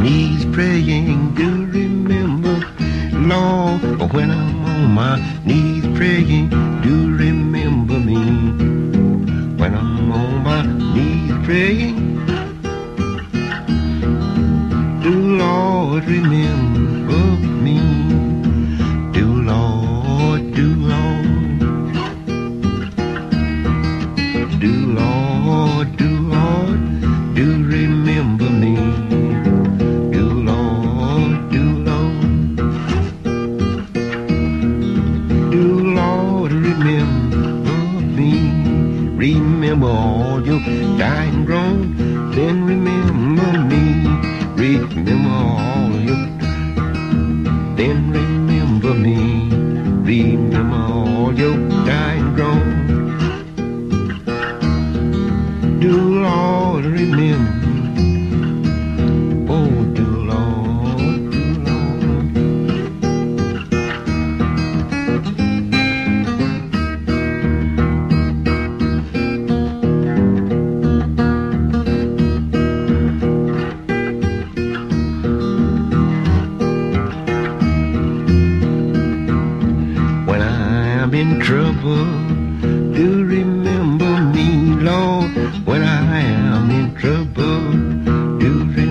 knees praying, do remember, Lord. When I'm on my knees praying, do remember me. When I'm on my knees praying, do Lord remember me. Do Lord, do Lord. Do Lord, do Remember all your dying in trouble, do remember me, Lord. When I am in trouble, do remember